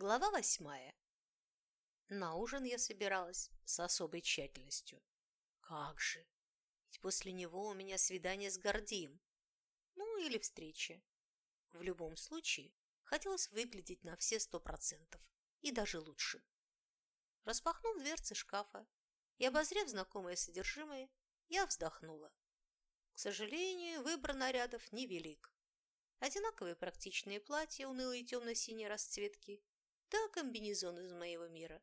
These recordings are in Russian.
Глава восьмая. На ужин я собиралась с особой тщательностью. Как же! Ведь после него у меня свидание с Гордием. Ну, или встреча. В любом случае, хотелось выглядеть на все сто процентов. И даже лучше. Распахнув дверцы шкафа и обозрев знакомое содержимое, я вздохнула. К сожалению, выбор нарядов невелик. Одинаковые практичные платья унылые темно-синей расцветки да комбинезон из моего мира,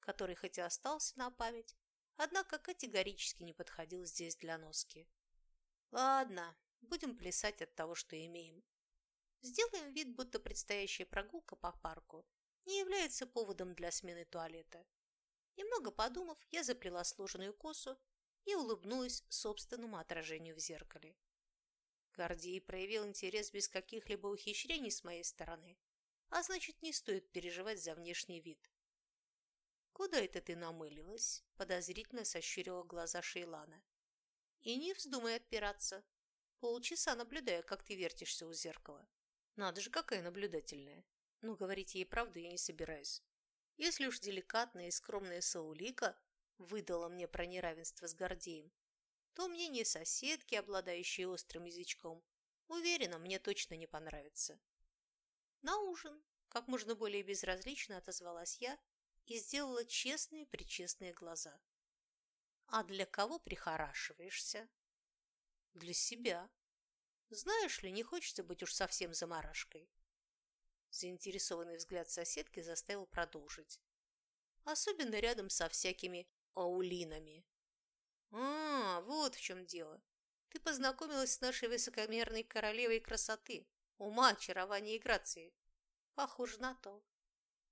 который хоть и остался на память, однако категорически не подходил здесь для носки. Ладно, будем плясать от того, что имеем. Сделаем вид, будто предстоящая прогулка по парку не является поводом для смены туалета. Немного подумав, я заплела сложенную косу и улыбнулась собственному отражению в зеркале. Гордей проявил интерес без каких-либо ухищрений с моей стороны, а значит, не стоит переживать за внешний вид. «Куда это ты намылилась?» – подозрительно сощурила глаза Шейлана. «И не вздумай отпираться. Полчаса наблюдаю, как ты вертишься у зеркала. Надо же, какая наблюдательная. Ну, говорить ей правду я не собираюсь. Если уж деликатная и скромная Саулика выдала мне про неравенство с Гордеем, то мнение соседки, обладающей острым язычком, уверена, мне точно не понравится. На ужин, как можно более безразлично отозвалась я и сделала честные-причестные глаза. А для кого прихорашиваешься? Для себя. Знаешь ли, не хочется быть уж совсем заморашкой. Заинтересованный взгляд соседки заставил продолжить. Особенно рядом со всякими аулинами. А, вот в чем дело. Ты познакомилась с нашей высокомерной королевой красоты ума, очарования и грации. Похоже на то.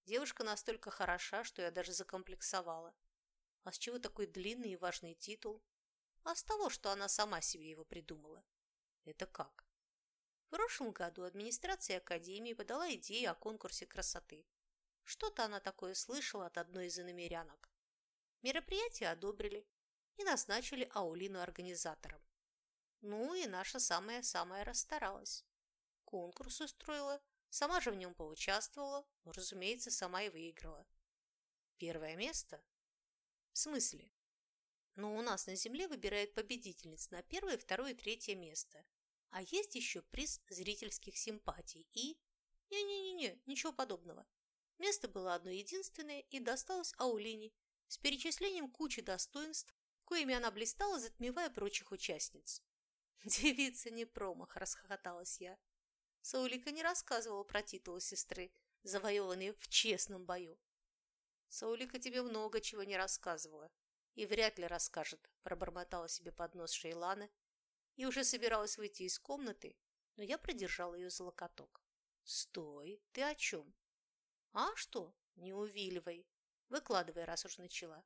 Девушка настолько хороша, что я даже закомплексовала. А с чего такой длинный и важный титул? А с того, что она сама себе его придумала. Это как? В прошлом году администрация Академии подала идею о конкурсе красоты. Что-то она такое слышала от одной из иномерянок. Мероприятие одобрили и назначили Аулину организатором. Ну и наша самая-самая расстаралась. Конкурс устроила, сама же в нем поучаствовала, но, разумеется, сама и выиграла. Первое место? В смысле? Но у нас на Земле выбирают победительниц на первое, второе и третье место. А есть еще приз зрительских симпатий и... Не-не-не, ничего подобного. Место было одно единственное и досталось Аулине с перечислением кучи достоинств, коими она блистала, затмевая прочих участниц. «Девица не промах!» – расхохоталась я. Саулика не рассказывала про титул сестры, завоеванный в честном бою. Саулика тебе много чего не рассказывала и вряд ли расскажет, пробормотала себе под нос Шейлана и уже собиралась выйти из комнаты, но я продержала ее за локоток. «Стой! Ты о чем?» «А что? Не увиливай. Выкладывай, раз уж начала».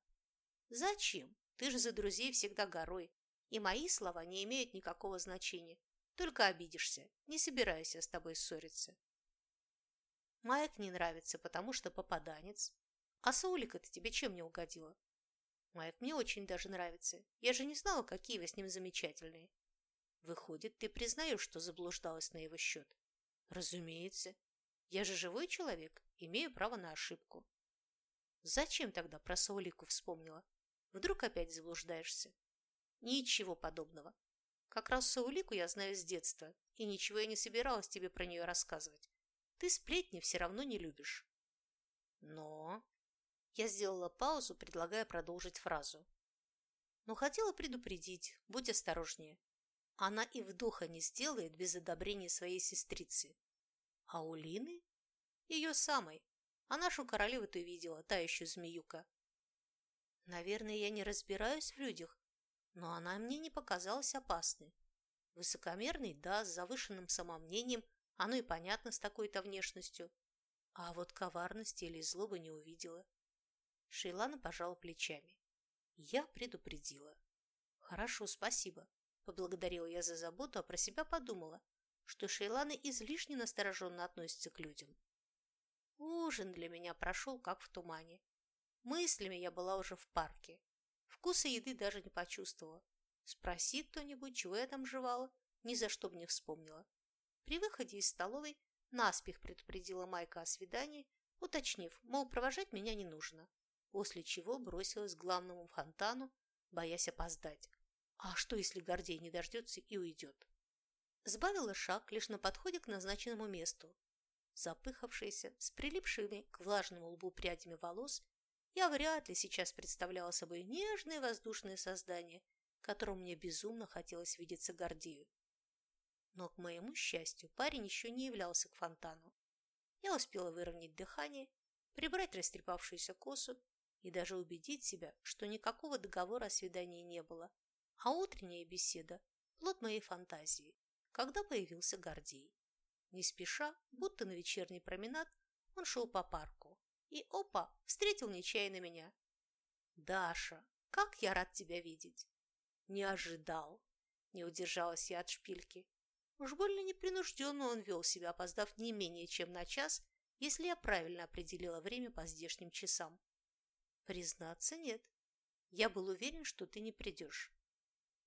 «Зачем? Ты же за друзей всегда горой, и мои слова не имеют никакого значения. Только обидишься. Не собираюсь я с тобой ссориться. Майк не нравится, потому что попаданец. А Саулика-то тебе чем не угодила? Майк мне очень даже нравится. Я же не знала, какие вы с ним замечательные. Выходит, ты признаешь, что заблуждалась на его счет? Разумеется. Я же живой человек, имею право на ошибку. Зачем тогда про Саулику вспомнила? Вдруг опять заблуждаешься? Ничего подобного. Как раз Саулику я знаю с детства, и ничего я не собиралась тебе про нее рассказывать. Ты сплетни все равно не любишь. Но... Я сделала паузу, предлагая продолжить фразу. Но хотела предупредить, будь осторожнее. Она и вдоха не сделает без одобрения своей сестрицы. А у Лины? Ее самой. А нашу королеву ты видела, та еще змеюка. Наверное, я не разбираюсь в людях, но она мне не показалась опасной. Высокомерный, да, с завышенным самомнением, оно и понятно с такой-то внешностью. А вот коварности или злобы не увидела. Шейлана пожала плечами. Я предупредила. Хорошо, спасибо. Поблагодарила я за заботу, а про себя подумала, что Шейлана излишне настороженно относится к людям. Ужин для меня прошел как в тумане. Мыслями я была уже в парке. Вкуса еды даже не почувствовала. Спроси кто-нибудь, чего я там жевала, ни за что бы не вспомнила. При выходе из столовой наспех предупредила Майка о свидании, уточнив, мол, провожать меня не нужно, после чего бросилась к главному фонтану, боясь опоздать. А что, если Гордей не дождется и уйдет? Сбавила шаг лишь на подходе к назначенному месту. Запыхавшаяся, с прилипшими к влажному лбу прядями волос, я вряд ли сейчас представляла собой нежное воздушное создание, которому мне безумно хотелось видеться Гордею. Но, к моему счастью, парень еще не являлся к фонтану. Я успела выровнять дыхание, прибрать растрепавшуюся косу и даже убедить себя, что никакого договора о свидании не было, а утренняя беседа – плод моей фантазии, когда появился Гордей. Не спеша, будто на вечерний променад, он шел по парку. И опа, встретил нечаянно меня. «Даша, как я рад тебя видеть!» «Не ожидал!» Не удержалась я от шпильки. Уж больно непринужденно он вел себя, опоздав не менее чем на час, если я правильно определила время по здешним часам. Признаться, нет. Я был уверен, что ты не придешь.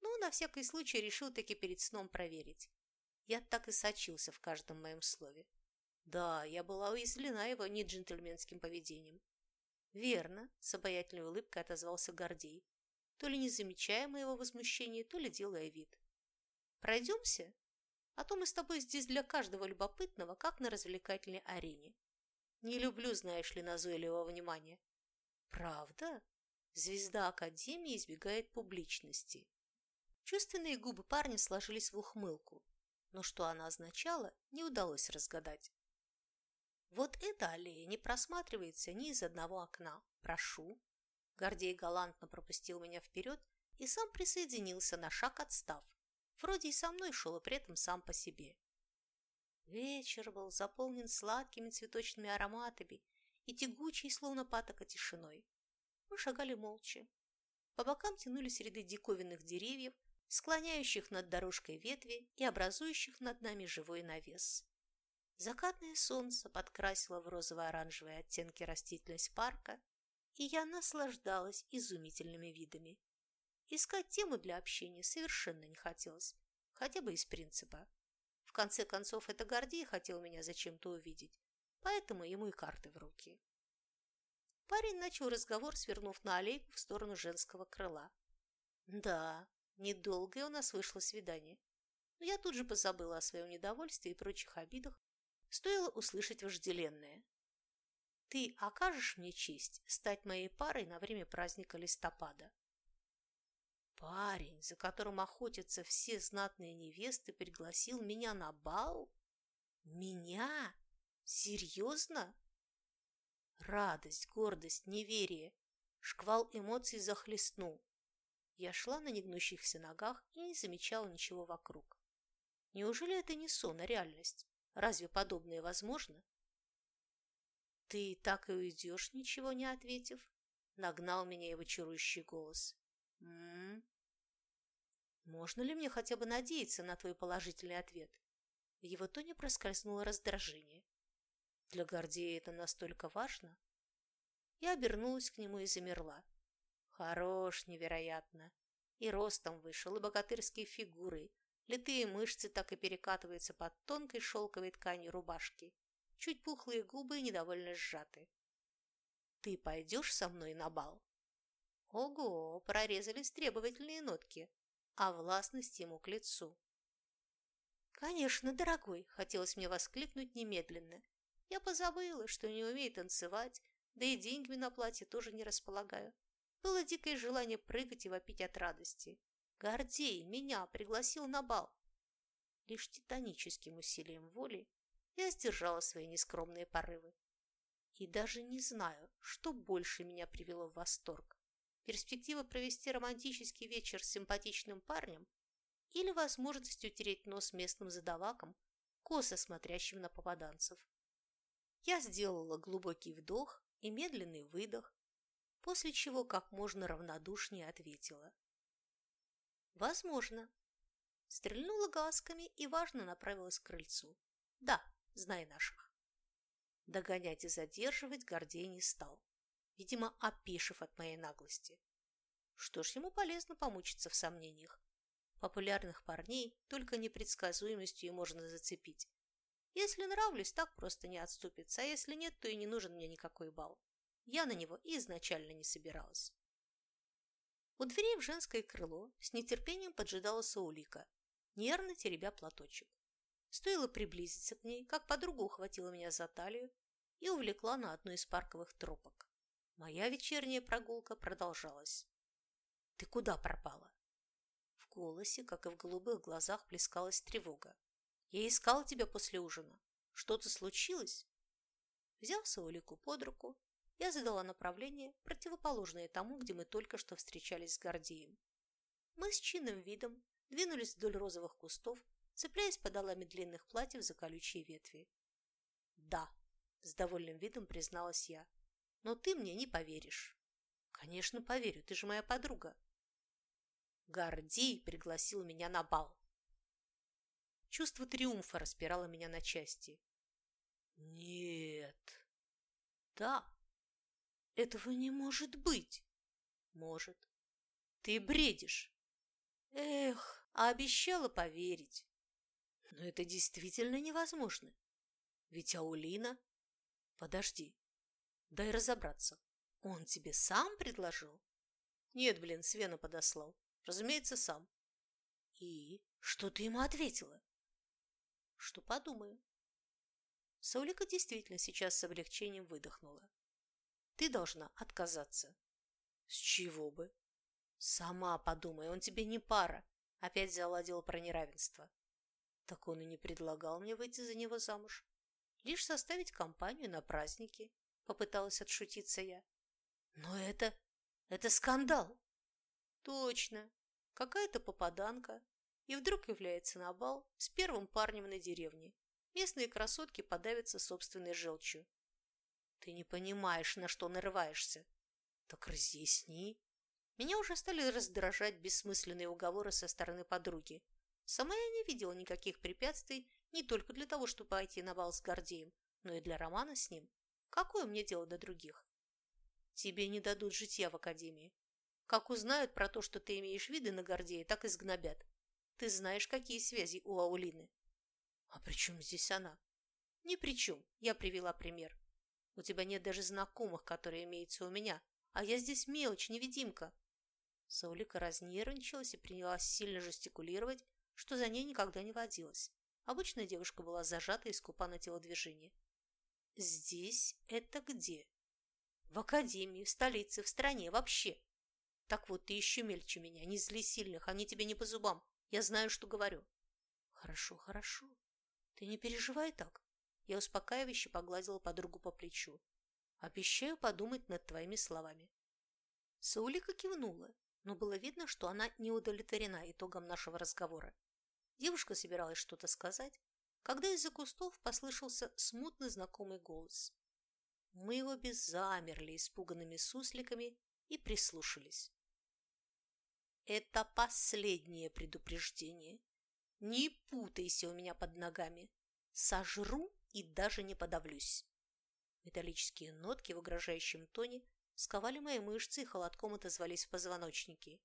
Ну, на всякий случай решил таки перед сном проверить. Я так и сочился в каждом моем слове. Да, я была уязвлена его неджентльменским поведением. Верно, с обаятельной улыбкой отозвался Гордей, то ли не замечая моего возмущения, то ли делая вид. Пройдемся? А то мы с тобой здесь для каждого любопытного, как на развлекательной арене. Не люблю, знаешь ли, назойливого внимания. Правда? Звезда Академии избегает публичности. Чувственные губы парня сложились в ухмылку, но что она означала, не удалось разгадать. Вот эта аллея не просматривается ни из одного окна. Прошу. Гордей галантно пропустил меня вперед и сам присоединился на шаг отстав. Вроде и со мной шел, и при этом сам по себе. Вечер был заполнен сладкими цветочными ароматами и тягучей, словно патока, тишиной. Мы шагали молча. По бокам тянулись ряды диковинных деревьев, склоняющих над дорожкой ветви и образующих над нами живой навес. Закатное солнце подкрасило в розово-оранжевые оттенки растительность парка, и я наслаждалась изумительными видами. Искать тему для общения совершенно не хотелось, хотя бы из принципа. В конце концов, это Гордей хотел меня зачем-то увидеть, поэтому ему и карты в руки. Парень начал разговор, свернув на аллейку в сторону женского крыла. Да, Недолгое у нас вышло свидание. Но я тут же позабыла о своем недовольстве и прочих обидах. Стоило услышать вожделенное. Ты окажешь мне честь стать моей парой на время праздника листопада? Парень, за которым охотятся все знатные невесты, пригласил меня на бал? Меня? Серьезно? Радость, гордость, неверие. Шквал эмоций захлестнул. Я шла на негнущихся ногах и не замечала ничего вокруг. Неужели это не сон, а реальность? Разве подобное возможно? «Ты так и уйдешь, ничего не ответив?» Нагнал меня его чарующий голос. «М -м -м. «Можно ли мне хотя бы надеяться на твой положительный ответ?» В его тоне проскользнуло раздражение. «Для Гордея это настолько важно?» Я обернулась к нему и замерла. Хорош невероятно. И ростом вышел, и богатырские фигуры. Литые мышцы так и перекатываются под тонкой шелковой тканью рубашки. Чуть пухлые губы недовольно сжаты. «Ты пойдешь со мной на бал?» Ого, прорезались требовательные нотки, а властность ему к лицу. «Конечно, дорогой!» – хотелось мне воскликнуть немедленно. Я позабыла, что не умею танцевать, да и деньгами на платье тоже не располагаю. Было дикое желание прыгать и вопить от радости. Гордей меня пригласил на бал. Лишь титаническим усилием воли я сдержала свои нескромные порывы. И даже не знаю, что больше меня привело в восторг. Перспектива провести романтический вечер с симпатичным парнем или возможность утереть нос местным задавакам, косо смотрящим на попаданцев. Я сделала глубокий вдох и медленный выдох, после чего как можно равнодушнее ответила. «Возможно». Стрельнула глазками и важно направилась к крыльцу. «Да, знай наших». Догонять и задерживать Гордей не стал, видимо, опешив от моей наглости. Что ж, ему полезно помучиться в сомнениях. Популярных парней только непредсказуемостью можно зацепить. Если нравлюсь, так просто не отступится, а если нет, то и не нужен мне никакой бал. Я на него и изначально не собиралась. У дверей в женское крыло с нетерпением поджидала Саулика, нервно теребя платочек. Стоило приблизиться к ней, как подруга ухватила меня за талию и увлекла на одну из парковых тропок. Моя вечерняя прогулка продолжалась. «Ты куда пропала?» В голосе, как и в голубых глазах, плескалась тревога. «Я искала тебя после ужина. Что-то случилось?» Взяв Саулику под руку, я задала направление, противоположное тому, где мы только что встречались с Гордеем. Мы с чинным видом двинулись вдоль розовых кустов, цепляясь подолами длинных платьев за колючие ветви. «Да», – с довольным видом призналась я, – «но ты мне не поверишь». «Конечно, поверю, ты же моя подруга». Гордей пригласил меня на бал. Чувство триумфа распирало меня на части. «Нет». «Да», этого не может быть. Может. Ты бредишь. Эх, а обещала поверить. Но это действительно невозможно. Ведь Аулина... Подожди, дай разобраться. Он тебе сам предложил? Нет, блин, Свена подослал. Разумеется, сам. И что ты ему ответила? Что подумаю. Саулика действительно сейчас с облегчением выдохнула. Ты должна отказаться. С чего бы? Сама подумай, он тебе не пара. Опять заладила про неравенство. Так он и не предлагал мне выйти за него замуж. Лишь составить компанию на празднике, попыталась отшутиться я. Но это... это скандал. Точно. Какая-то попаданка. И вдруг является на бал с первым парнем на деревне. Местные красотки подавятся собственной желчью. Ты не понимаешь, на что нарываешься. Так разъясни. Меня уже стали раздражать бессмысленные уговоры со стороны подруги. Сама я не видела никаких препятствий не только для того, чтобы пойти на бал с Гордеем, но и для романа с ним. Какое мне дело до других? Тебе не дадут житья в академии. Как узнают про то, что ты имеешь виды на Гордея, так и сгнобят. Ты знаешь, какие связи у Аулины. А при чем здесь она? Ни при чем. Я привела пример. У тебя нет даже знакомых, которые имеются у меня, а я здесь мелочь, невидимка. Саулика разнервничалась и принялась сильно жестикулировать, что за ней никогда не водилось. Обычная девушка была зажата и скупа на телодвижение. Здесь это где? В академии, в столице, в стране, вообще. Так вот, ты еще мельче меня, не зли сильных, они тебе не по зубам. Я знаю, что говорю. Хорошо, хорошо. Ты не переживай так. Я успокаивающе погладила подругу по плечу. «Обещаю подумать над твоими словами». Саулика кивнула, но было видно, что она не удовлетворена итогом нашего разговора. Девушка собиралась что-то сказать, когда из-за кустов послышался смутно знакомый голос. Мы обе замерли испуганными сусликами и прислушались. «Это последнее предупреждение. Не путайся у меня под ногами. Сожру и даже не подавлюсь. Металлические нотки в угрожающем тоне сковали мои мышцы и холодком отозвались в позвоночнике.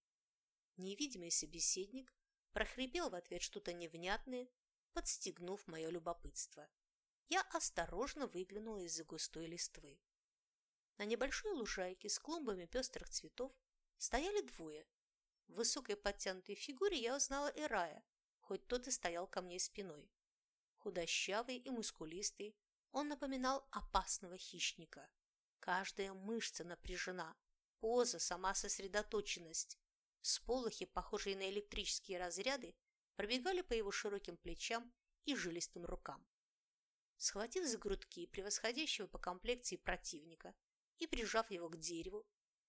Невидимый собеседник прохрипел в ответ что-то невнятное, подстегнув мое любопытство. Я осторожно выглянула из-за густой листвы. На небольшой лужайке с клумбами пестрых цветов стояли двое. В высокой подтянутой фигуре я узнала Ирая, хоть тот и стоял ко мне спиной. Худощавый и мускулистый, он напоминал опасного хищника. Каждая мышца напряжена, поза – сама сосредоточенность. Сполохи, похожие на электрические разряды, пробегали по его широким плечам и жилистым рукам. Схватив за грудки превосходящего по комплекции противника и прижав его к дереву,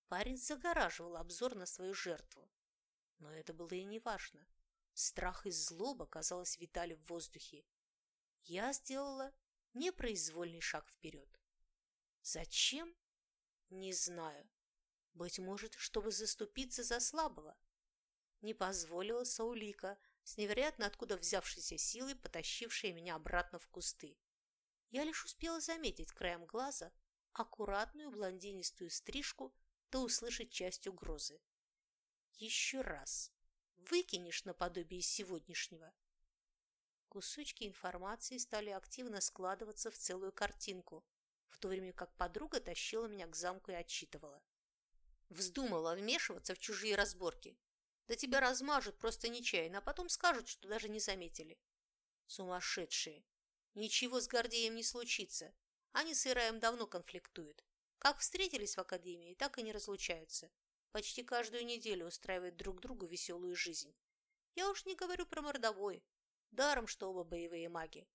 парень загораживал обзор на свою жертву. Но это было и не важно. Страх и злоба, казалось, витали в воздухе, я сделала непроизвольный шаг вперед. Зачем? Не знаю. Быть может, чтобы заступиться за слабого. Не позволила Саулика, с невероятно откуда взявшейся силой, потащившая меня обратно в кусты. Я лишь успела заметить краем глаза аккуратную блондинистую стрижку да услышать часть угрозы. Еще раз. Выкинешь наподобие сегодняшнего, Кусочки информации стали активно складываться в целую картинку, в то время как подруга тащила меня к замку и отчитывала. Вздумала вмешиваться в чужие разборки. Да тебя размажут просто нечаянно, а потом скажут, что даже не заметили. Сумасшедшие. Ничего с Гордеем не случится. Они с Ираем давно конфликтуют. Как встретились в академии, так и не разлучаются. Почти каждую неделю устраивают друг другу веселую жизнь. Я уж не говорю про мордовой. Даром, что оба боевые маги.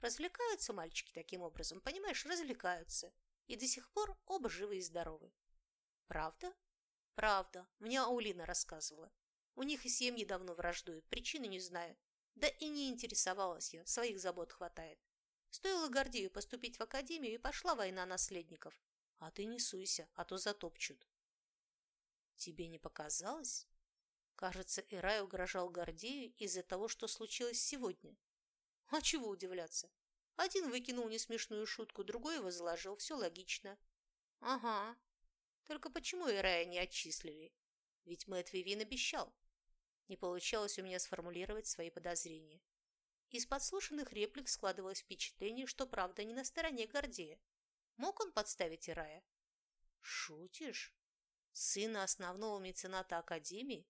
Развлекаются мальчики таким образом, понимаешь, развлекаются. И до сих пор оба живы и здоровы. Правда? Правда. Мне Аулина рассказывала. У них и семьи давно враждуют, причины не знаю. Да и не интересовалась я, своих забот хватает. Стоило Гордею поступить в академию, и пошла война наследников. А ты не суйся, а то затопчут. Тебе не показалось? Кажется, Ирай угрожал Гордею из-за того, что случилось сегодня. А чего удивляться? Один выкинул несмешную шутку, другой его заложил. Все логично. Ага. Только почему Ирая не отчислили? Ведь Мэтт Вивин обещал. Не получалось у меня сформулировать свои подозрения. Из подслушанных реплик складывалось впечатление, что правда не на стороне Гордея. Мог он подставить Ирая? Шутишь? Сына основного мецената Академии?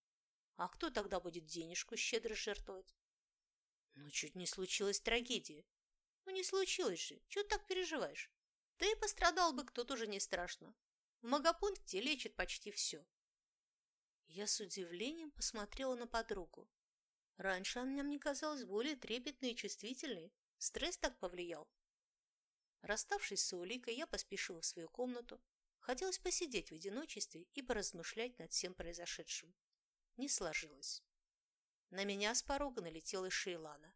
А кто тогда будет денежку щедро жертвовать? Ну, чуть не случилась трагедия. Ну, не случилось же. Чего так переживаешь? Да и пострадал бы кто тоже не страшно. В магопункте лечит почти все. Я с удивлением посмотрела на подругу. Раньше она мне казалась более трепетной и чувствительной. Стресс так повлиял. Расставшись с Уликой, я поспешила в свою комнату. Хотелось посидеть в одиночестве и поразмышлять над всем произошедшим. Не сложилось. На меня с порога налетела Шейлана.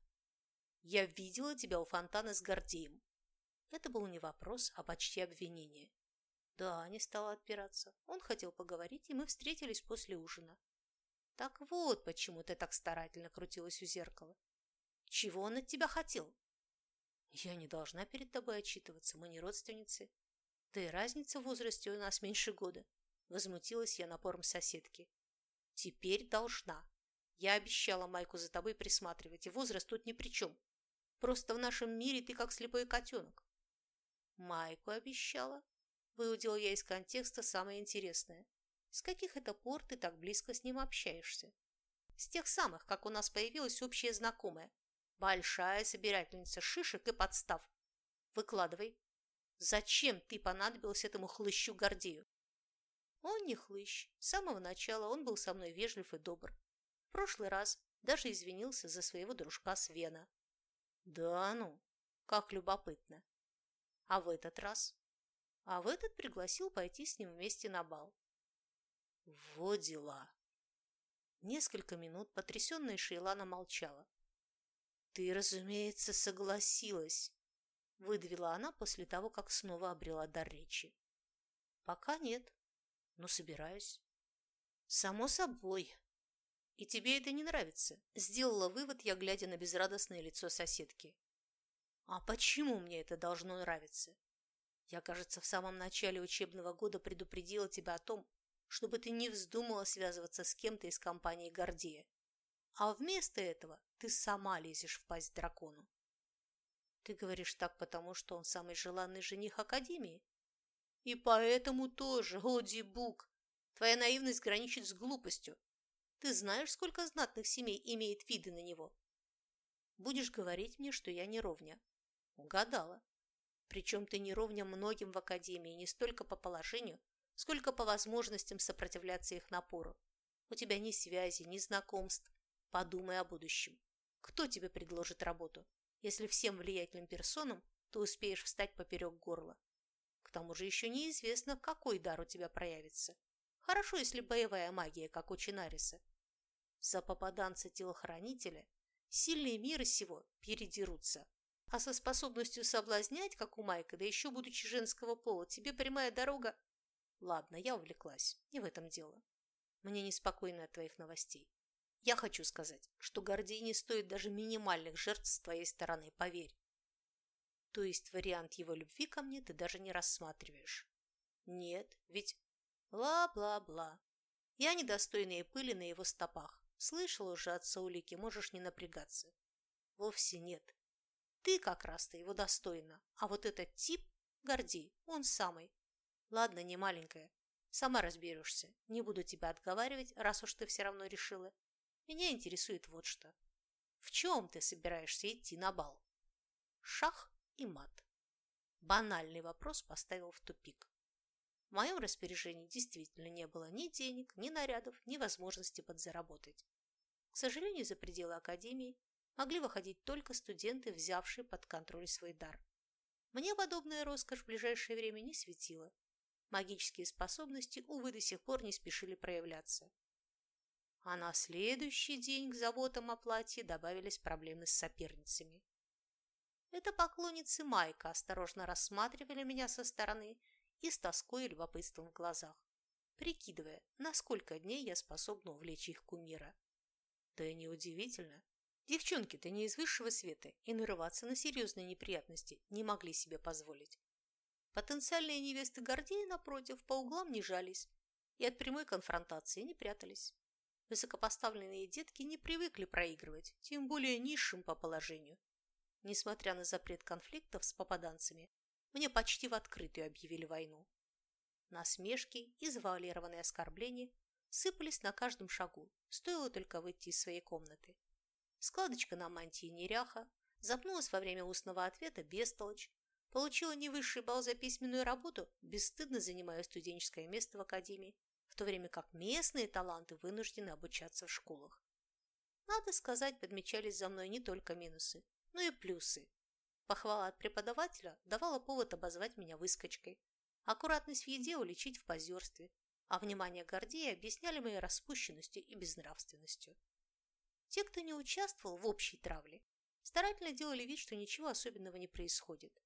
«Я видела тебя у фонтана с Гордеем». Это был не вопрос, а почти обвинение. Да, не стала отпираться. Он хотел поговорить, и мы встретились после ужина. Так вот, почему ты так старательно крутилась у зеркала. Чего он от тебя хотел? Я не должна перед тобой отчитываться, мы не родственницы. Да и разница в возрасте у нас меньше года. Возмутилась я напором соседки. Теперь должна. Я обещала Майку за тобой присматривать, и возраст тут ни при чем. Просто в нашем мире ты как слепой котенок. Майку обещала? Выудила я из контекста самое интересное. С каких это пор ты так близко с ним общаешься? С тех самых, как у нас появилась общая знакомая. Большая собирательница шишек и подстав. Выкладывай. Зачем ты понадобился этому хлыщу Гордею? Он не хлыщ. С самого начала он был со мной вежлив и добр. В прошлый раз даже извинился за своего дружка Свена. Да ну, как любопытно. А в этот раз? А в этот пригласил пойти с ним вместе на бал. Вот дела. Несколько минут потрясенная Шейлана молчала. «Ты, разумеется, согласилась», — выдавила она после того, как снова обрела дар речи. «Пока нет, но собираюсь». «Само собой», «И тебе это не нравится?» – сделала вывод я, глядя на безрадостное лицо соседки. «А почему мне это должно нравиться? Я, кажется, в самом начале учебного года предупредила тебя о том, чтобы ты не вздумала связываться с кем-то из компании Гордея. А вместо этого ты сама лезешь в пасть дракону. Ты говоришь так потому, что он самый желанный жених Академии? И поэтому тоже, Оди Бук, твоя наивность граничит с глупостью. Ты знаешь, сколько знатных семей имеет виды на него? Будешь говорить мне, что я не ровня. Угадала. Причем ты не ровня многим в академии не столько по положению, сколько по возможностям сопротивляться их напору. У тебя ни связи, ни знакомств. Подумай о будущем. Кто тебе предложит работу? Если всем влиятельным персонам ты успеешь встать поперек горла. Тому же еще неизвестно, какой дар у тебя проявится. Хорошо, если боевая магия, как у Чинариса. За попаданца-телохранителя сильные миры сего передерутся. А со способностью соблазнять, как у Майка, да еще будучи женского пола, тебе прямая дорога... Ладно, я увлеклась. Не в этом дело. Мне неспокойно от твоих новостей. Я хочу сказать, что Гордей не стоит даже минимальных жертв с твоей стороны, поверь. То есть вариант его любви ко мне ты даже не рассматриваешь? Нет, ведь Бла-бла-бла. Я недостойные пыли на его стопах. Слышал уже от Саулики, можешь не напрягаться. Вовсе нет. Ты как раз-то его достойна, а вот этот тип, Гордей, он самый. Ладно, не маленькая, сама разберешься. Не буду тебя отговаривать, раз уж ты все равно решила. Меня интересует вот что. В чем ты собираешься идти на бал? Шах и мат. Банальный вопрос поставил в тупик. В моем распоряжении действительно не было ни денег, ни нарядов, ни возможности подзаработать. К сожалению, за пределы академии могли выходить только студенты, взявшие под контроль свой дар. Мне подобная роскошь в ближайшее время не светила. Магические способности, увы, до сих пор не спешили проявляться. А на следующий день к заботам о платье добавились проблемы с соперницами. Это поклонницы Майка осторожно рассматривали меня со стороны и с тоской и любопытством в глазах, прикидывая, на сколько дней я способна увлечь их кумира. Да и неудивительно. Девчонки-то не из высшего света и нарываться на серьезные неприятности не могли себе позволить. Потенциальные невесты Гордея, напротив, по углам не жались и от прямой конфронтации не прятались. Высокопоставленные детки не привыкли проигрывать, тем более низшим по положению. Несмотря на запрет конфликтов с попаданцами, мне почти в открытую объявили войну. Насмешки и завуалированные оскорбления сыпались на каждом шагу, стоило только выйти из своей комнаты. Складочка на мантии неряха, запнулась во время устного ответа бестолочь, получила не высший балл за письменную работу, бесстыдно занимая студенческое место в академии, в то время как местные таланты вынуждены обучаться в школах. Надо сказать, подмечались за мной не только минусы, но и плюсы. Похвала от преподавателя давала повод обозвать меня выскочкой. Аккуратность в еде уличить в позерстве, а внимание Гордея объясняли моей распущенностью и безнравственностью. Те, кто не участвовал в общей травле, старательно делали вид, что ничего особенного не происходит.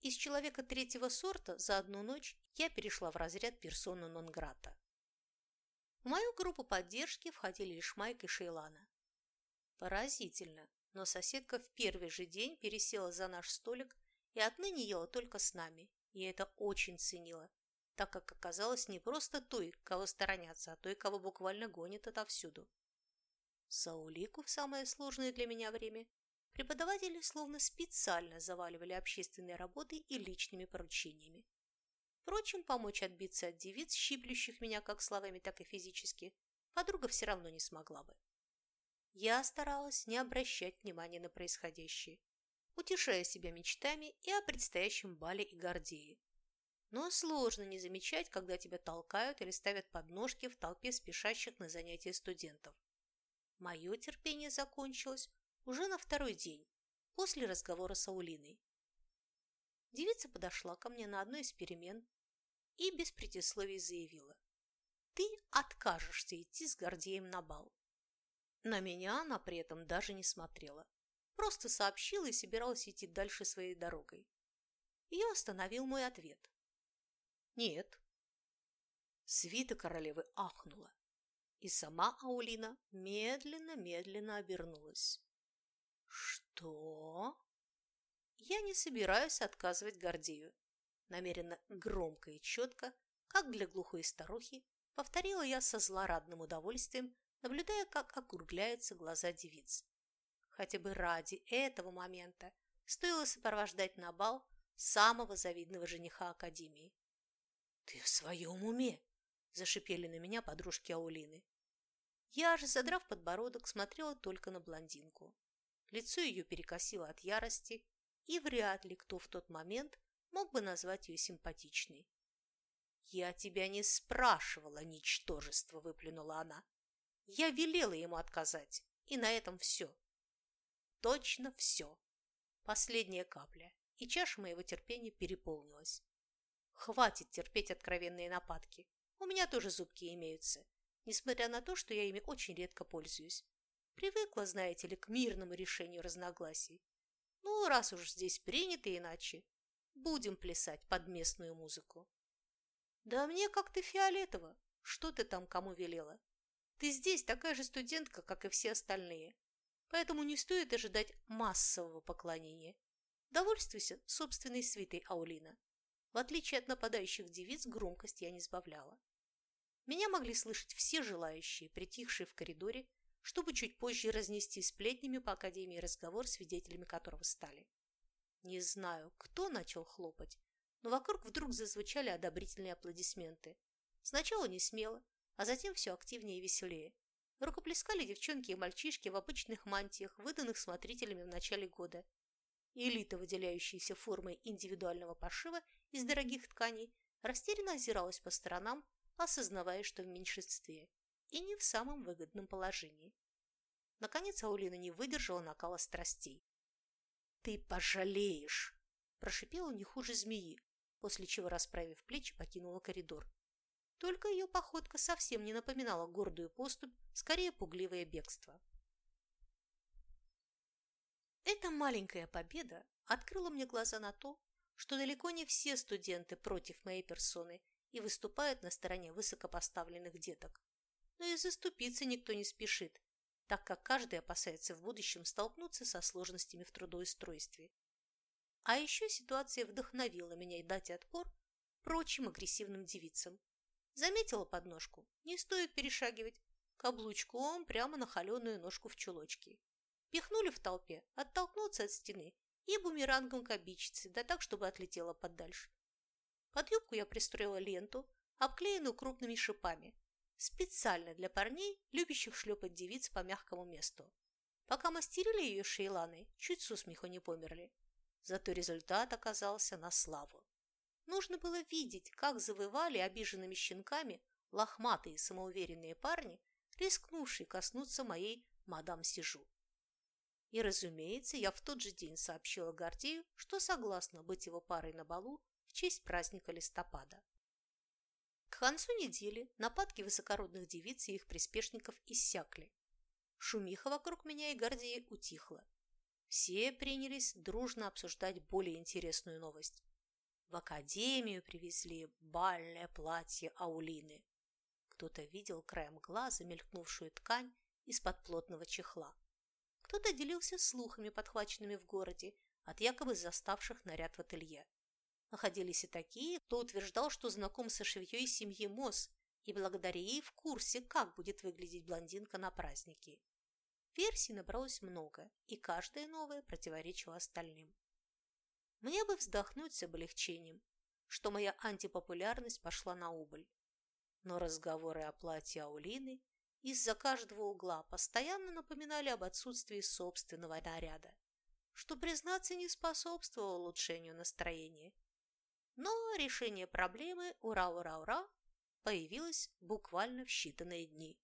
Из человека третьего сорта за одну ночь я перешла в разряд персона нон-грата. В мою группу поддержки входили лишь Майк и Шейлана. Поразительно, но соседка в первый же день пересела за наш столик и отныне ела только с нами. И это очень ценила, так как оказалось не просто той, кого сторонятся, а той, кого буквально гонят отовсюду. Саулику в самое сложное для меня время преподаватели словно специально заваливали общественной работой и личными поручениями. Впрочем, помочь отбиться от девиц, щиплющих меня как словами, так и физически, подруга все равно не смогла бы. Я старалась не обращать внимания на происходящее, утешая себя мечтами и о предстоящем бале и Гордее. Но сложно не замечать, когда тебя толкают или ставят подножки в толпе спешащих на занятия студентов. Мое терпение закончилось уже на второй день, после разговора с Аулиной. Девица подошла ко мне на одной из перемен и без предисловий заявила. «Ты откажешься идти с Гордеем на бал. На меня она при этом даже не смотрела. Просто сообщила и собиралась идти дальше своей дорогой. Ее остановил мой ответ. «Нет». Свита королевы ахнула, и сама Аулина медленно-медленно обернулась. «Что?» «Я не собираюсь отказывать Гордею», намеренно громко и четко, как для глухой старухи, повторила я со злорадным удовольствием, наблюдая, как округляются глаза девиц. Хотя бы ради этого момента стоило сопровождать на бал самого завидного жениха Академии. «Ты в своем уме?» – зашипели на меня подружки Аулины. Я же, задрав подбородок, смотрела только на блондинку. Лицо ее перекосило от ярости, и вряд ли кто в тот момент мог бы назвать ее симпатичной. «Я тебя не спрашивала, ничтожество!» – выплюнула она. Я велела ему отказать, и на этом все. Точно все. Последняя капля, и чаша моего терпения переполнилась. Хватит терпеть откровенные нападки. У меня тоже зубки имеются, несмотря на то, что я ими очень редко пользуюсь. Привыкла, знаете ли, к мирному решению разногласий. Ну, раз уж здесь принято иначе, будем плясать под местную музыку. Да мне как-то фиолетово, что ты там кому велела. Ты здесь такая же студентка, как и все остальные, поэтому не стоит ожидать массового поклонения. Довольствуйся собственной свитой Аулина. В отличие от нападающих девиц, громкость я не сбавляла. Меня могли слышать все желающие, притихшие в коридоре, чтобы чуть позже разнести сплетнями по Академии разговор, свидетелями которого стали. Не знаю, кто начал хлопать, но вокруг вдруг зазвучали одобрительные аплодисменты. Сначала не смело, а затем все активнее и веселее. Рукоплескали девчонки и мальчишки в обычных мантиях, выданных смотрителями в начале года. Элита, выделяющаяся формой индивидуального пошива из дорогих тканей, растерянно озиралась по сторонам, осознавая, что в меньшинстве и не в самом выгодном положении. Наконец Аулина не выдержала накала страстей. «Ты пожалеешь!» – прошипела не хуже змеи, после чего, расправив плечи, покинула коридор. Только ее походка совсем не напоминала гордую поступь, скорее пугливое бегство. Эта маленькая победа открыла мне глаза на то, что далеко не все студенты против моей персоны и выступают на стороне высокопоставленных деток. Но и заступиться никто не спешит, так как каждый опасается в будущем столкнуться со сложностями в трудоустройстве. А еще ситуация вдохновила меня и дать отпор прочим агрессивным девицам. Заметила подножку, не стоит перешагивать, каблучком прямо на холеную ножку в чулочке. Пихнули в толпе, оттолкнуться от стены и бумерангом к обидчице, да так, чтобы отлетела подальше. Под юбку я пристроила ленту, обклеенную крупными шипами, специально для парней, любящих шлепать девиц по мягкому месту. Пока мастерили ее шейланой, чуть со смеху не померли. Зато результат оказался на славу. Нужно было видеть, как завывали обиженными щенками лохматые самоуверенные парни, рискнувшие коснуться моей мадам Сижу. И, разумеется, я в тот же день сообщила Гордею, что согласна быть его парой на балу в честь праздника листопада. К концу недели нападки высокородных девиц и их приспешников иссякли. Шумиха вокруг меня и Гордея утихла. Все принялись дружно обсуждать более интересную новость. В академию привезли бальное платье Аулины. Кто-то видел краем глаза мелькнувшую ткань из-под плотного чехла. Кто-то делился слухами, подхваченными в городе, от якобы заставших наряд в ателье. Находились и такие, кто утверждал, что знаком со швеей семьи Мосс и благодаря ей в курсе, как будет выглядеть блондинка на празднике. Версий набралось много, и каждая новая противоречила остальным. Мне бы вздохнуть с облегчением, что моя антипопулярность пошла на убыль. Но разговоры о платье Аулины из-за каждого угла постоянно напоминали об отсутствии собственного наряда, что, признаться, не способствовало улучшению настроения но решение проблемы «Ура-ура-ура» появилось буквально в считанные дни.